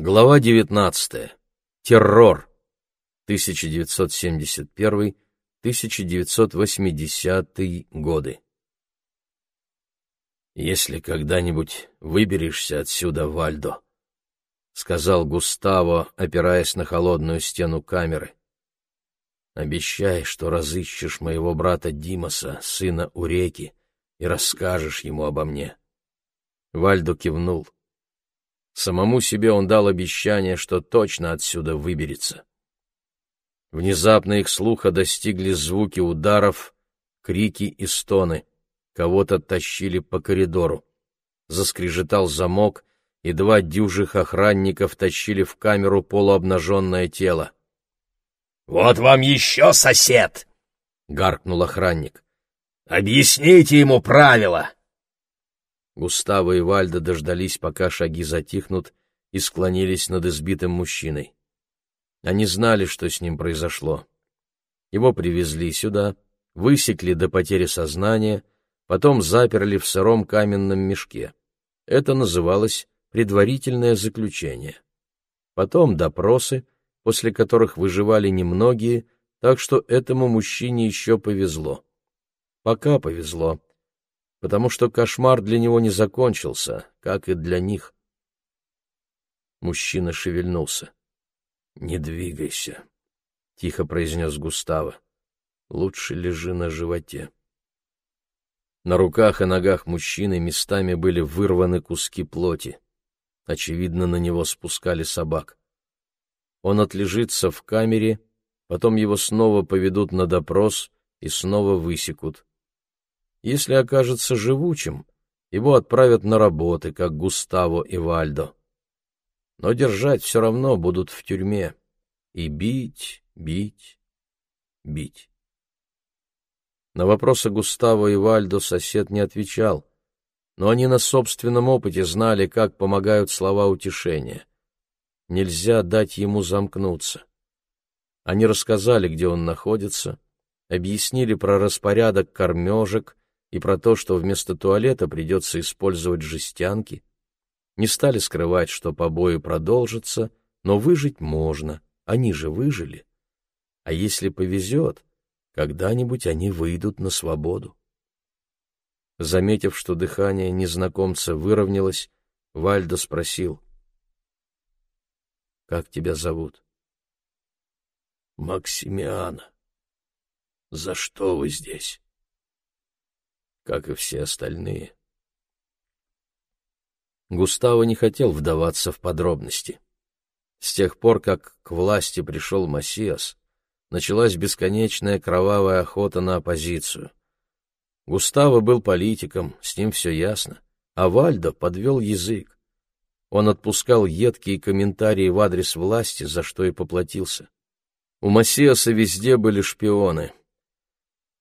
Глава 19. Террор. 1971-1980 годы. «Если когда-нибудь выберешься отсюда, Вальдо», — сказал Густаво, опираясь на холодную стену камеры, — «обещай, что разыщешь моего брата Димаса, сына Уреки, и расскажешь ему обо мне». Вальдо кивнул. Самому себе он дал обещание, что точно отсюда выберется. Внезапно их слуха достигли звуки ударов, крики и стоны. Кого-то тащили по коридору. Заскрежетал замок, и два дюжих охранников тащили в камеру полуобнаженное тело. «Вот вам еще сосед!» — гаркнул охранник. «Объясните ему правила!» Густаво и Вальда дождались, пока шаги затихнут, и склонились над избитым мужчиной. Они знали, что с ним произошло. Его привезли сюда, высекли до потери сознания, потом заперли в сыром каменном мешке. Это называлось предварительное заключение. Потом допросы, после которых выживали немногие, так что этому мужчине еще повезло. Пока повезло потому что кошмар для него не закончился, как и для них. Мужчина шевельнулся. «Не двигайся», — тихо произнес Густаво. «Лучше лежи на животе». На руках и ногах мужчины местами были вырваны куски плоти. Очевидно, на него спускали собак. Он отлежится в камере, потом его снова поведут на допрос и снова высекут. Если окажется живучим, его отправят на работы, как Густаво и Вальдо. Но держать все равно будут в тюрьме. И бить, бить, бить. На вопросы Густаво и Вальдо сосед не отвечал, но они на собственном опыте знали, как помогают слова утешения. Нельзя дать ему замкнуться. Они рассказали, где он находится, объяснили про распорядок кормежек, и про то, что вместо туалета придется использовать жестянки, не стали скрывать, что побои продолжатся, но выжить можно, они же выжили. А если повезет, когда-нибудь они выйдут на свободу. Заметив, что дыхание незнакомца выровнялось, Вальдо спросил. — Как тебя зовут? — Максимиана. — За что вы здесь? Как и все остальные. Густаво не хотел вдаваться в подробности. С тех пор, как к власти пришел Массиас, началась бесконечная кровавая охота на оппозицию. Густаво был политиком, с ним все ясно, а Вальдо подвел язык. Он отпускал едкие комментарии в адрес власти, за что и поплатился. У Массиаса везде были шпионы,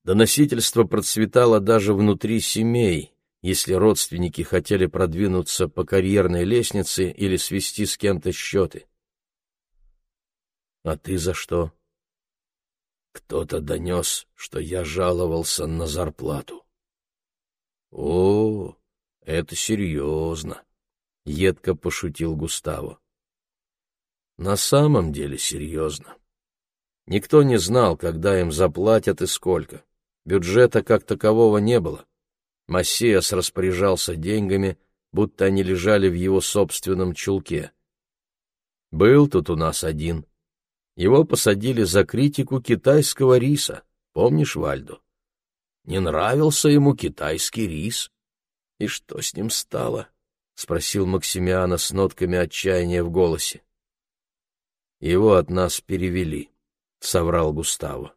Доносительство процветало даже внутри семей, если родственники хотели продвинуться по карьерной лестнице или свести с кем-то счеты. «А ты за что?» «Кто-то донес, что я жаловался на зарплату». «О, это серьезно», — едко пошутил Густаво. «На самом деле серьезно. Никто не знал, когда им заплатят и сколько. Бюджета как такового не было. Массиас распоряжался деньгами, будто они лежали в его собственном чулке. Был тут у нас один. Его посадили за критику китайского риса. Помнишь, Вальдо? Не нравился ему китайский рис. И что с ним стало? — спросил Максимиана с нотками отчаяния в голосе. — Его от нас перевели, — соврал Густаво.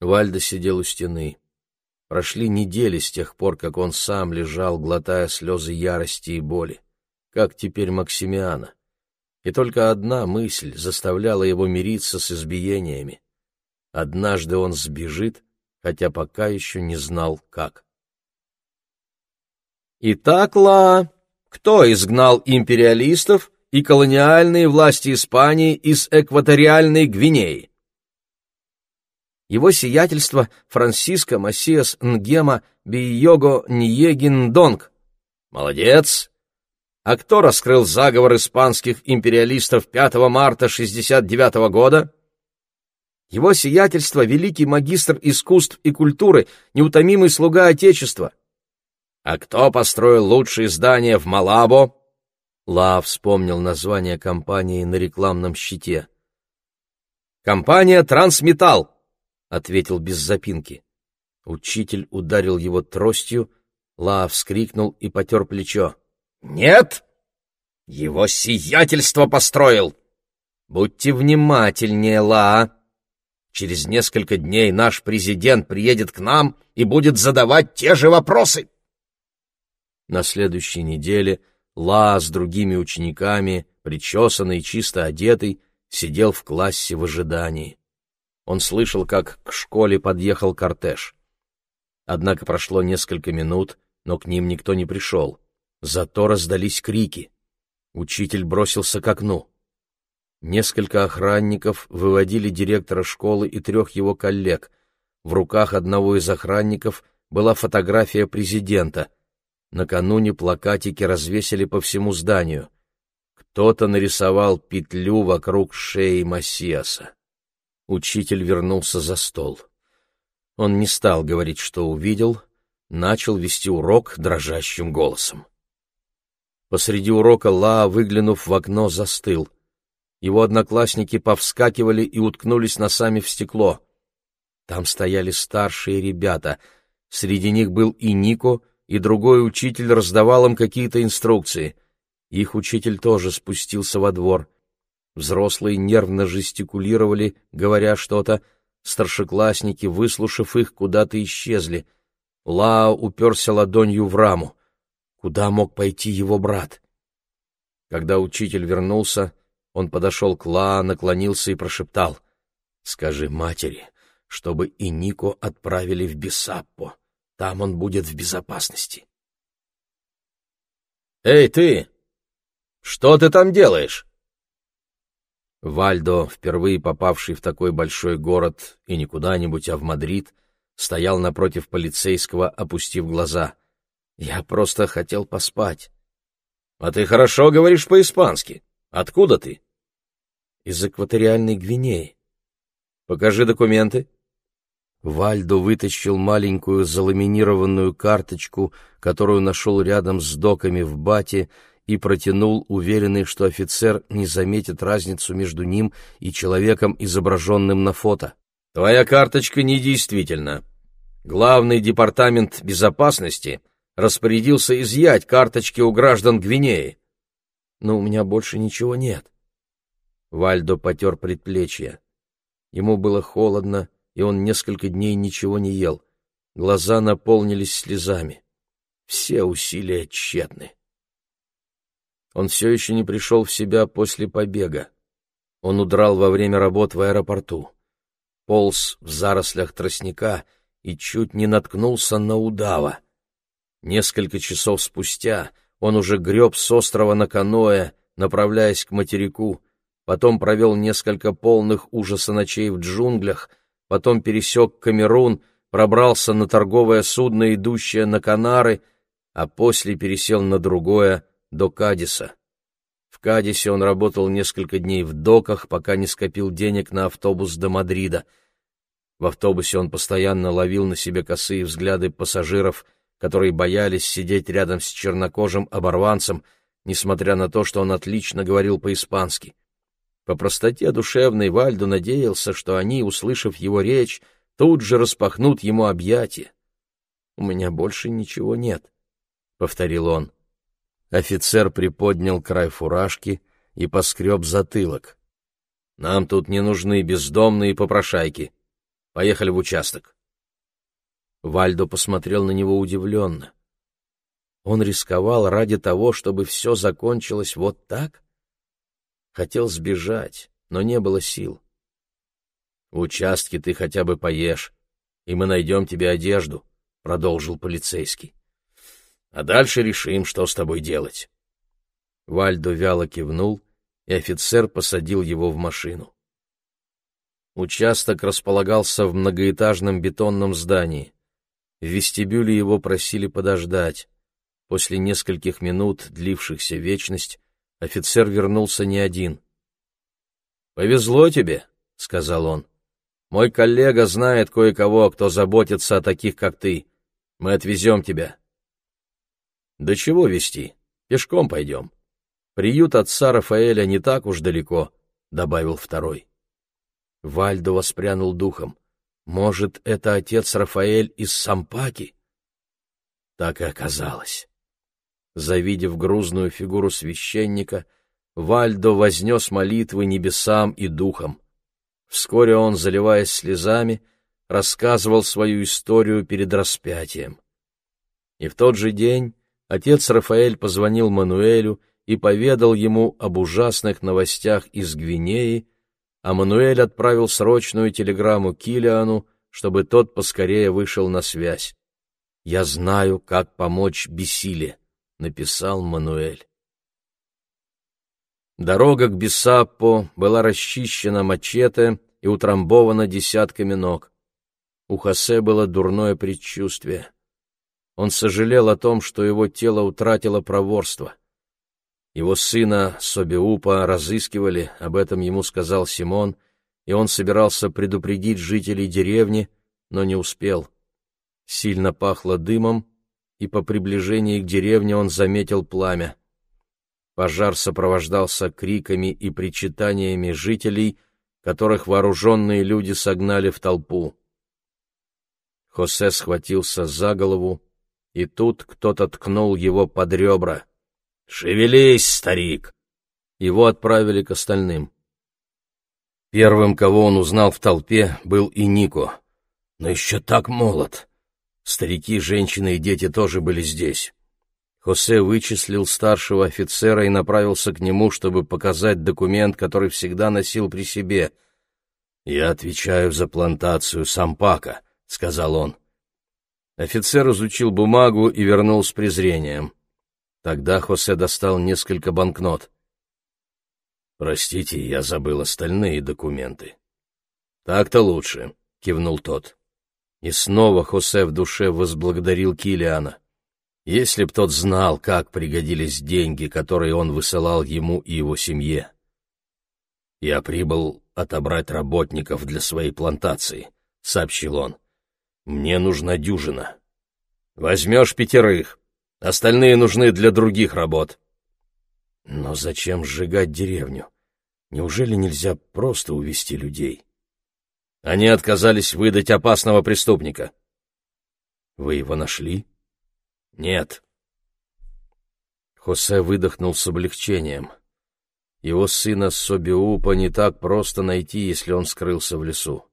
Вальдо сидел у стены. Прошли недели с тех пор, как он сам лежал, глотая слезы ярости и боли. Как теперь Максимиана. И только одна мысль заставляла его мириться с избиениями. Однажды он сбежит, хотя пока еще не знал, как. Итак, Ла, кто изгнал империалистов и колониальные власти Испании из экваториальной Гвинеи? Его сиятельство Франсиско Массиас Нгема Бийого Ньегин Донг. Молодец! А кто раскрыл заговор испанских империалистов 5 марта 69 -го года? Его сиятельство — великий магистр искусств и культуры, неутомимый слуга Отечества. А кто построил лучшие здания в Малабо? Ла вспомнил название компании на рекламном щите. «Компания «Трансметалл», — ответил без запинки. Учитель ударил его тростью, Ла вскрикнул и потер плечо. «Нет! Его сиятельство построил! Будьте внимательнее, Ла! Через несколько дней наш президент приедет к нам и будет задавать те же вопросы!» На следующей неделе Ла с другими учениками, причесанный и чисто одетый, сидел в классе в ожидании. Он слышал, как к школе подъехал кортеж. Однако прошло несколько минут, но к ним никто не пришел. Зато раздались крики. Учитель бросился к окну. Несколько охранников выводили директора школы и трех его коллег. В руках одного из охранников была фотография президента. Накануне плакатики развесили по всему зданию. Кто-то нарисовал петлю вокруг шеи Массиаса. Учитель вернулся за стол. Он не стал говорить, что увидел, начал вести урок дрожащим голосом. Посреди урока Ла, выглянув в окно, застыл. Его одноклассники повскакивали и уткнулись носами в стекло. Там стояли старшие ребята. Среди них был и Нико, и другой учитель раздавал им какие-то инструкции — их учитель тоже спустился во двор. Взрослые нервно жестикулировали, говоря что-то. Старшеклассники, выслушав их, куда-то исчезли. Лао уперся ладонью в раму. Куда мог пойти его брат? Когда учитель вернулся, он подошел к Лаа, наклонился и прошептал. «Скажи матери, чтобы и Нико отправили в Бесаппо. Там он будет в безопасности». «Эй, ты!» Что ты там делаешь?» Вальдо, впервые попавший в такой большой город, и не куда-нибудь, а в Мадрид, стоял напротив полицейского, опустив глаза. «Я просто хотел поспать». «А ты хорошо говоришь по-испански. Откуда ты?» «Из экваториальной Гвинеи». «Покажи документы». Вальдо вытащил маленькую заламинированную карточку, которую нашел рядом с доками в бате, и протянул, уверенный, что офицер не заметит разницу между ним и человеком, изображенным на фото. «Твоя карточка недействительна. Главный департамент безопасности распорядился изъять карточки у граждан Гвинеи». «Но у меня больше ничего нет». Вальдо потер предплечье. Ему было холодно, и он несколько дней ничего не ел. Глаза наполнились слезами. Все усилия тщетны. Он все еще не пришел в себя после побега. Он удрал во время работ в аэропорту. Полз в зарослях тростника и чуть не наткнулся на удава. Несколько часов спустя он уже греб с острова на каноэ, направляясь к материку, потом провел несколько полных ужаса ночей в джунглях, потом пересек Камерун, пробрался на торговое судно, идущее на Канары, а после пересел на другое — до Кадиса. В Кадисе он работал несколько дней в доках, пока не скопил денег на автобус до Мадрида. В автобусе он постоянно ловил на себе косые взгляды пассажиров, которые боялись сидеть рядом с чернокожим оборванцем, несмотря на то, что он отлично говорил по-испански. По простоте душевной Вальдо надеялся, что они, услышав его речь, тут же распахнут ему объятия. «У меня больше ничего нет», — повторил он. Офицер приподнял край фуражки и поскреб затылок. «Нам тут не нужны бездомные попрошайки. Поехали в участок». Вальдо посмотрел на него удивленно. Он рисковал ради того, чтобы все закончилось вот так? Хотел сбежать, но не было сил. «В участке ты хотя бы поешь, и мы найдем тебе одежду», — продолжил полицейский а дальше решим, что с тобой делать. Вальдо вяло кивнул, и офицер посадил его в машину. Участок располагался в многоэтажном бетонном здании. В вестибюле его просили подождать. После нескольких минут, длившихся вечность, офицер вернулся не один. «Повезло тебе», — сказал он. «Мой коллега знает кое-кого, кто заботится о таких, как ты. Мы отвезем тебя». «Да чего везти? Пешком пойдем. Приют отца Рафаэля не так уж далеко», — добавил второй. Вальдо воспрянул духом. «Может, это отец Рафаэль из Сампаки?» Так и оказалось. Завидев грузную фигуру священника, Вальдо вознес молитвы небесам и духам. Вскоре он, заливаясь слезами, рассказывал свою историю перед распятием. И в тот же день отец Рафаэль позвонил Мануэлю и поведал ему об ужасных новостях из Гвинеи, а Мануэль отправил срочную телеграмму Килиану, чтобы тот поскорее вышел на связь. «Я знаю, как помочь Бесиле», — написал Мануэль. Дорога к Бесаппо была расчищена мачете и утрамбована десятками ног. У Хосе было дурное предчувствие. Он сожалел о том, что его тело утратило проворство. Его сына Собиупа разыскивали, об этом ему сказал Симон, и он собирался предупредить жителей деревни, но не успел. Сильно пахло дымом, и по приближении к деревне он заметил пламя. Пожар сопровождался криками и причитаниями жителей, которых вооруженные люди согнали в толпу. Хосе схватился за голову, и тут кто-то ткнул его под ребра — «Шевелись, старик!» Его отправили к остальным. Первым, кого он узнал в толпе, был и Нико. Но еще так молод. Старики, женщины и дети тоже были здесь. Хосе вычислил старшего офицера и направился к нему, чтобы показать документ, который всегда носил при себе. «Я отвечаю за плантацию Сампака», — сказал он. Офицер изучил бумагу и вернул с презрением. Тогда Хосе достал несколько банкнот. «Простите, я забыл остальные документы». «Так-то лучше», — кивнул тот. И снова Хосе в душе возблагодарил Килиана. Если б тот знал, как пригодились деньги, которые он высылал ему и его семье. «Я прибыл отобрать работников для своей плантации», — сообщил он. «Мне нужна дюжина». «Возьмешь пятерых», Остальные нужны для других работ. Но зачем сжигать деревню? Неужели нельзя просто увести людей? Они отказались выдать опасного преступника. Вы его нашли? Нет. Хосе выдохнул с облегчением. Его сына Собиупа не так просто найти, если он скрылся в лесу.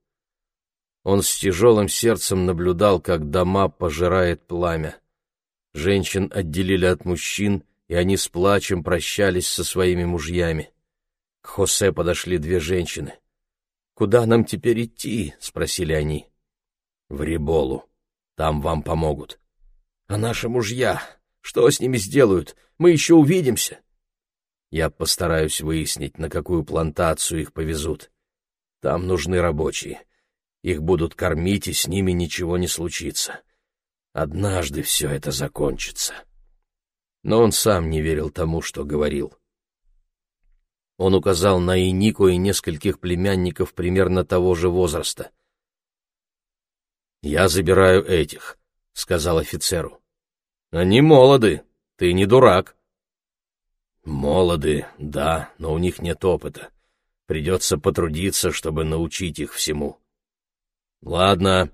Он с тяжелым сердцем наблюдал, как дома пожирает пламя. Женщин отделили от мужчин, и они с плачем прощались со своими мужьями. К Хосе подошли две женщины. «Куда нам теперь идти?» — спросили они. «В Риболу. Там вам помогут». «А наши мужья? Что с ними сделают? Мы еще увидимся». «Я постараюсь выяснить, на какую плантацию их повезут. Там нужны рабочие. Их будут кормить, и с ними ничего не случится. Однажды все это закончится. Но он сам не верил тому, что говорил. Он указал на Инику и нескольких племянников примерно того же возраста. «Я забираю этих», — сказал офицеру. «Они молоды, ты не дурак». «Молоды, да, но у них нет опыта. Придется потрудиться, чтобы научить их всему». «Ладно,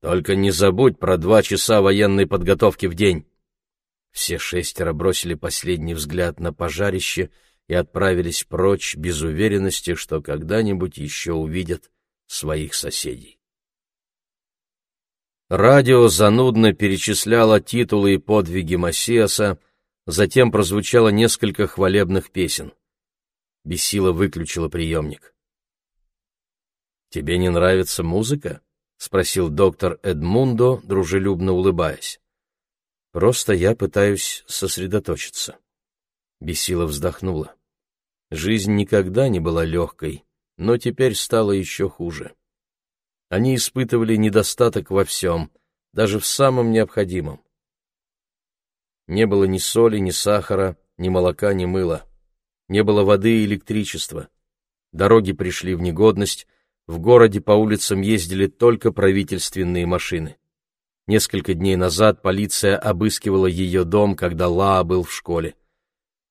только не забудь про два часа военной подготовки в день. Все шестеро бросили последний взгляд на пожарище и отправились прочь без уверенности, что когда-нибудь еще увидят своих соседей. Радио занудно перечисляло титулы и подвиги Массиаса, затем прозвучало несколько хвалебных песен. Бесила выключила приемник. «Тебе не нравится музыка?» — спросил доктор Эдмундо, дружелюбно улыбаясь. «Просто я пытаюсь сосредоточиться». Бесила вздохнула. Жизнь никогда не была легкой, но теперь стало еще хуже. Они испытывали недостаток во всем, даже в самом необходимом. Не было ни соли, ни сахара, ни молока, ни мыла. Не было воды и электричества. Дороги пришли в негодность, в городе по улицам ездили только правительственные машины. Несколько дней назад полиция обыскивала ее дом, когда Лаа был в школе.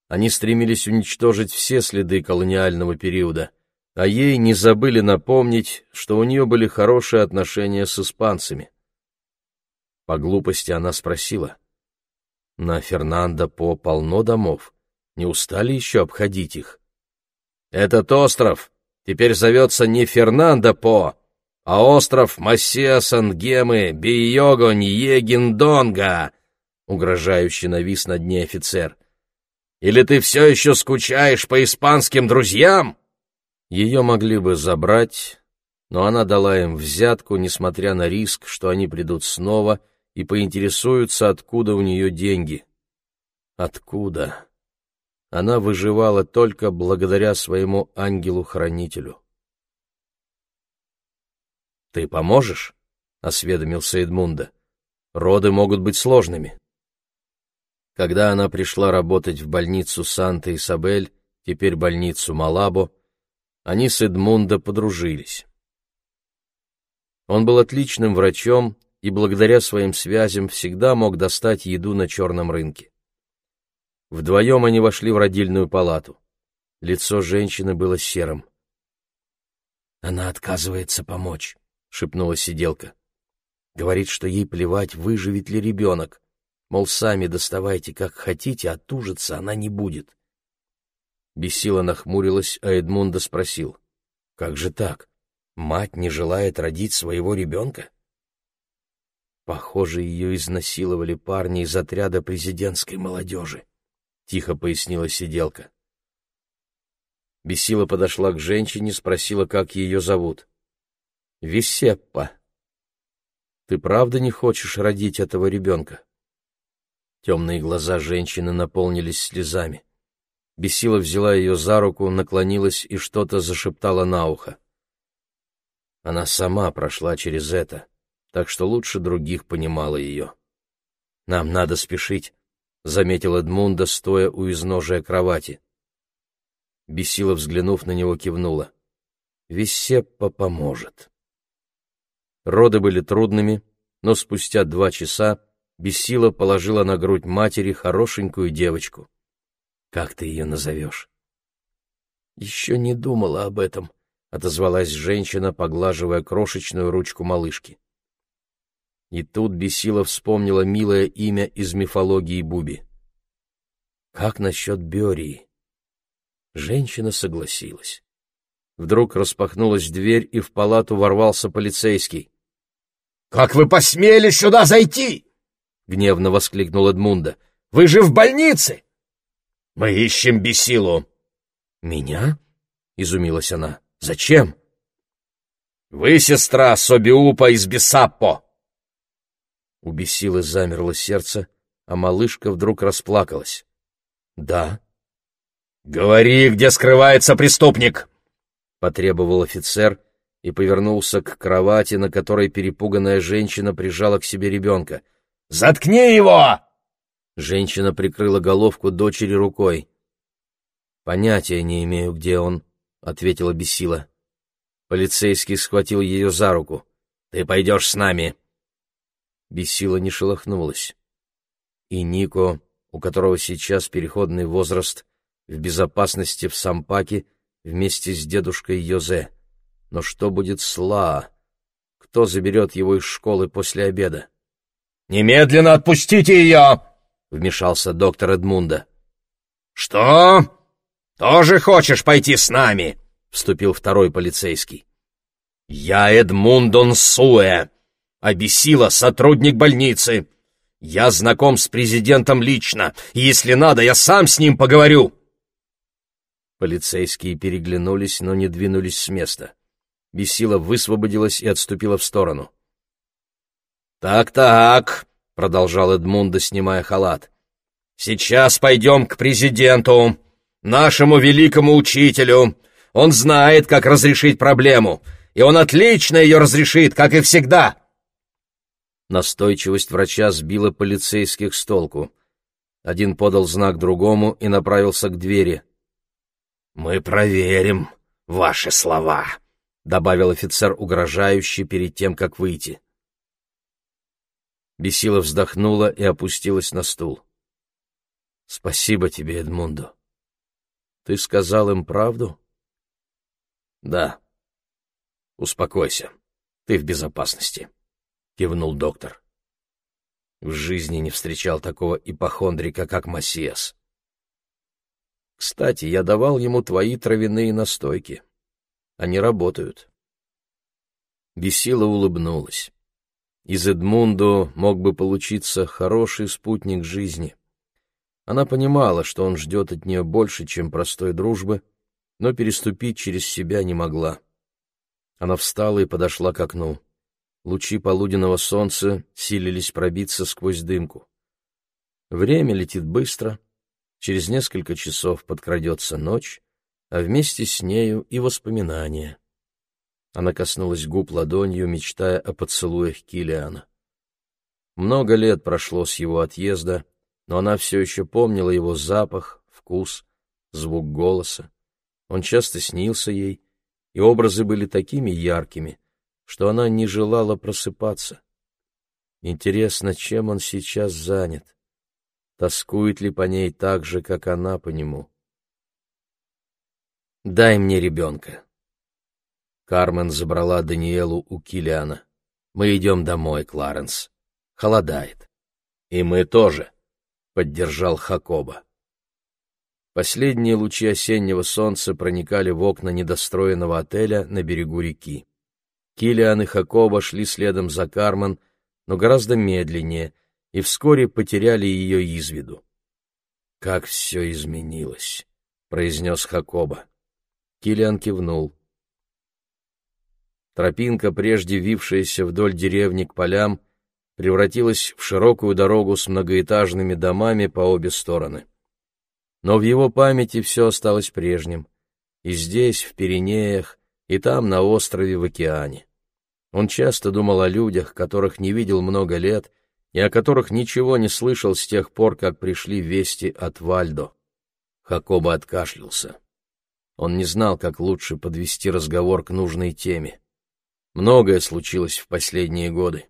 Они стремились уничтожить все следы колониального периода, а ей не забыли напомнить, что у нее были хорошие отношения с испанцами. По глупости она спросила. «На Фернандо По полно домов. Не устали еще обходить их?» «Этот остров теперь зовется не Фернандо По, а остров Массия Сангемы Бийого Ньегиндонга!» Угрожающе навис над ней офицер. «Или ты все еще скучаешь по испанским друзьям?» Ее могли бы забрать, но она дала им взятку, несмотря на риск, что они придут снова и поинтересуются, откуда у нее деньги. Откуда? Она выживала только благодаря своему ангелу-хранителю. «Ты поможешь?» — осведомился Эдмунда. «Роды могут быть сложными». Когда она пришла работать в больницу Санта-Исабель, теперь больницу Малабо, они с Эдмундо подружились. Он был отличным врачом и благодаря своим связям всегда мог достать еду на черном рынке. Вдвоем они вошли в родильную палату. Лицо женщины было серым. «Она отказывается помочь», — шепнула сиделка. «Говорит, что ей плевать, выживет ли ребенок. Мол, сами доставайте, как хотите, а тужиться она не будет». Бесила нахмурилась, а Эдмунда спросил. «Как же так? Мать не желает родить своего ребенка?» Похоже, ее изнасиловали парни из отряда президентской молодежи, — тихо пояснила сиделка. Бесила подошла к женщине, спросила, как ее зовут. — Висеппа. — Ты правда не хочешь родить этого ребенка? Темные глаза женщины наполнились слезами. Бесила взяла ее за руку, наклонилась и что-то зашептала на ухо. Она сама прошла через это, так что лучше других понимала ее. «Нам надо спешить», — заметил Эдмунда, стоя у изножия кровати. Бесила, взглянув на него, кивнула. «Весеппа поможет». Роды были трудными, но спустя два часа Бесила положила на грудь матери хорошенькую девочку. Как ты ее назовешь? Еще не думала об этом, отозвалась женщина, поглаживая крошечную ручку малышки. И тут Бесила вспомнила милое имя из мифологии Буби. Как насчет Берии? Женщина согласилась. Вдруг распахнулась дверь, и в палату ворвался полицейский. «Как вы посмели сюда зайти?» — гневно воскликнул Эдмунда. «Вы же в больнице!» «Мы ищем Бесилу». «Меня?» — изумилась она. «Зачем?» «Вы сестра Собиупа из Бесаппо». У Бесилы замерло сердце, а малышка вдруг расплакалась. «Да». «Говори, где скрывается преступник!» — потребовал офицер и повернулся к кровати, на которой перепуганная женщина прижала к себе ребенка. «Заткни его!» Женщина прикрыла головку дочери рукой. «Понятия не имею, где он», — ответила Бесила. Полицейский схватил ее за руку. «Ты пойдешь с нами!» Бесила не шелохнулась. И Нико, у которого сейчас переходный возраст, в безопасности в Сампаке вместе с дедушкой Йозе. Но что будет с Ла? Кто заберет его из школы после обеда? «Немедленно отпустите ее!» — вмешался доктор Эдмунда. «Что? Тоже хочешь пойти с нами?» — вступил второй полицейский. «Я Эдмундон Суэ, обесила сотрудник больницы. Я знаком с президентом лично, если надо, я сам с ним поговорю». Полицейские переглянулись, но не двинулись с места. Бесила высвободилась и отступила в сторону. «Так-так», продолжал Эдмунда, снимая халат. Сейчас пойдем к президенту, нашему великому учителю. Он знает, как разрешить проблему, и он отлично ее разрешит, как и всегда. Настойчивость врача сбила полицейских с толку. Один подал знак другому и направился к двери. «Мы проверим ваши слова», — добавил офицер угрожающе перед тем, как выйти. Бесила вздохнула и опустилась на стул. «Спасибо тебе, Эдмундо. Ты сказал им правду?» «Да. Успокойся. Ты в безопасности», — кивнул доктор. В жизни не встречал такого ипохондрика, как Массиас. Кстати, я давал ему твои травяные настойки. Они работают. Бесила улыбнулась. Из Эдмунду мог бы получиться хороший спутник жизни. Она понимала, что он ждет от нее больше, чем простой дружбы, но переступить через себя не могла. Она встала и подошла к окну. Лучи полуденного солнца силились пробиться сквозь дымку. Время летит быстро, через несколько часов подкрадется ночь, а вместе с нею и воспоминания. Она коснулась губ ладонью, мечтая о поцелуях Килиана. Много лет прошло с его отъезда, но она все еще помнила его запах, вкус, звук голоса. Он часто снился ей, и образы были такими яркими, что она не желала просыпаться. Интересно, чем он сейчас занят? Тоскует ли по ней так же, как она по нему? «Дай мне ребенка». Кармен забрала Даниэлу у Килиана. «Мы идем домой, Кларенс. Холодает». «И мы тоже», — поддержал Хакоба. Последние лучи осеннего солнца проникали в окна недостроенного отеля на берегу реки. Килиан и Хакоба шли следом за Кармен, но гораздо медленнее, и вскоре потеряли ее из виду. «Как все изменилось!» — произнес Хакоба. Килиан кивнул. Тропинка, прежде вившаяся вдоль деревни к полям, превратилась в широкую дорогу с многоэтажными домами по обе стороны. Но в его памяти все осталось прежним. И здесь, в Пиренеях, и там, на острове в океане. Он часто думал о людях, которых не видел много лет, и о которых ничего не слышал с тех пор, как пришли вести от Вальдо. Хакоба откашлялся. Он не знал, как лучше подвести разговор к нужной теме. Многое случилось в последние годы.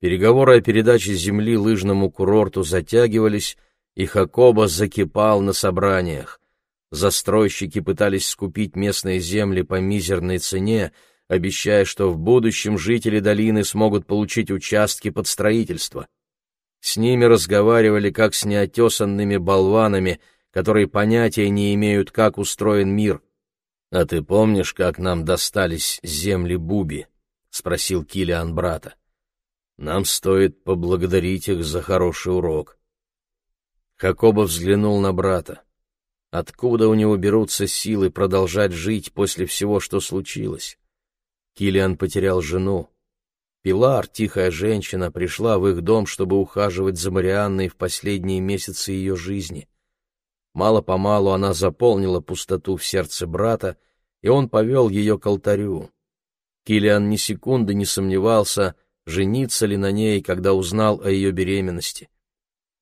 Переговоры о передаче земли лыжному курорту затягивались, и Хакоба закипал на собраниях. Застройщики пытались скупить местные земли по мизерной цене, обещая, что в будущем жители долины смогут получить участки под строительство. С ними разговаривали как с неотесанными болванами, которые понятия не имеют, как устроен мир. «А ты помнишь, как нам достались земли Буби?» — спросил Килиан брата. «Нам стоит поблагодарить их за хороший урок». Хакоба взглянул на брата. Откуда у него берутся силы продолжать жить после всего, что случилось? Килиан потерял жену. Пилар, тихая женщина, пришла в их дом, чтобы ухаживать за Марианной в последние месяцы ее жизни. Мало-помалу она заполнила пустоту в сердце брата, и он повел ее к алтарю. Килиан ни секунды не сомневался, жениться ли на ней, когда узнал о ее беременности.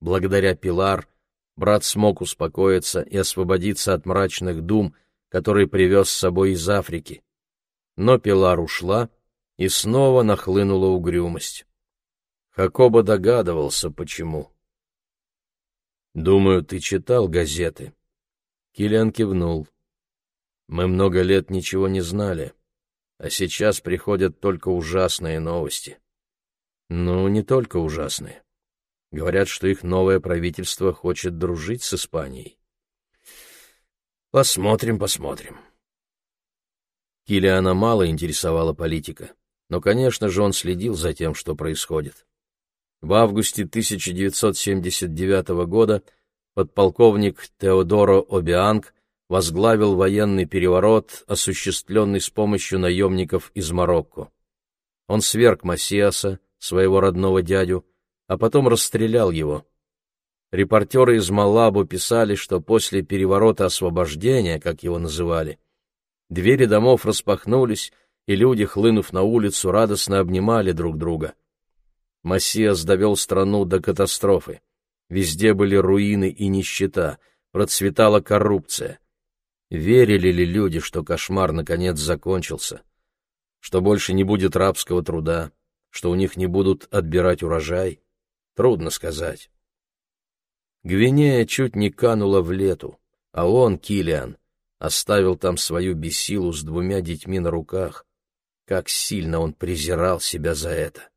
Благодаря Пилар брат смог успокоиться и освободиться от мрачных дум, которые привез с собой из Африки. Но Пилар ушла, и снова нахлынула угрюмость. Хакоба догадывался, почему. «Думаю, ты читал газеты». Киллиан кивнул. «Мы много лет ничего не знали, а сейчас приходят только ужасные новости». «Ну, не только ужасные. Говорят, что их новое правительство хочет дружить с Испанией». «Посмотрим, посмотрим». Килиана мало интересовала политика, но, конечно же, он следил за тем, что происходит. В августе 1979 года подполковник Теодоро Обианг возглавил военный переворот, осуществленный с помощью наемников из Марокко. Он сверг Массиаса, своего родного дядю, а потом расстрелял его. Репортеры из Малабу писали, что после переворота освобождения, как его называли, Двери домов распахнулись, и люди, хлынув на улицу, радостно обнимали друг друга. Массиас довел страну до катастрофы. Везде были руины и нищета, процветала коррупция. Верили ли люди, что кошмар наконец закончился? Что больше не будет рабского труда? Что у них не будут отбирать урожай? Трудно сказать. Гвинея чуть не канула в лету, а он, Килиан, оставил там свою бесилу с двумя детьми на руках. Как сильно он презирал себя за это!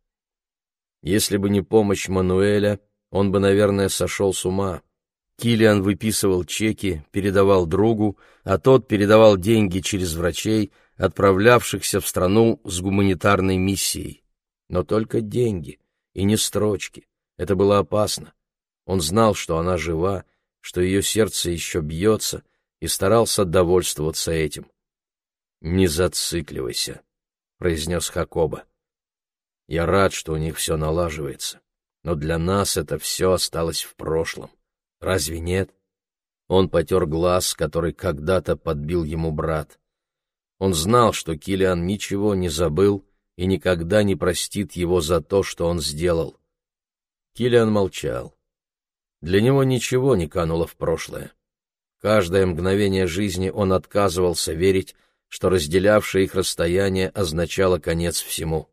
Если бы не помощь Мануэля, он бы, наверное, сошел с ума. Килиан выписывал чеки, передавал другу, а тот передавал деньги через врачей, отправлявшихся в страну с гуманитарной миссией. Но только деньги, и не строчки. Это было опасно. Он знал, что она жива, что ее сердце еще бьется, и старался довольствоваться этим. «Не зацикливайся», — произнес Хакоба. «Я рад, что у них все налаживается, но для нас это все осталось в прошлом. Разве нет?» Он потер глаз, который когда-то подбил ему брат. Он знал, что Килиан ничего не забыл и никогда не простит его за то, что он сделал. Килиан молчал. Для него ничего не кануло в прошлое. Каждое мгновение жизни он отказывался верить, что разделявшее их расстояние означало конец всему.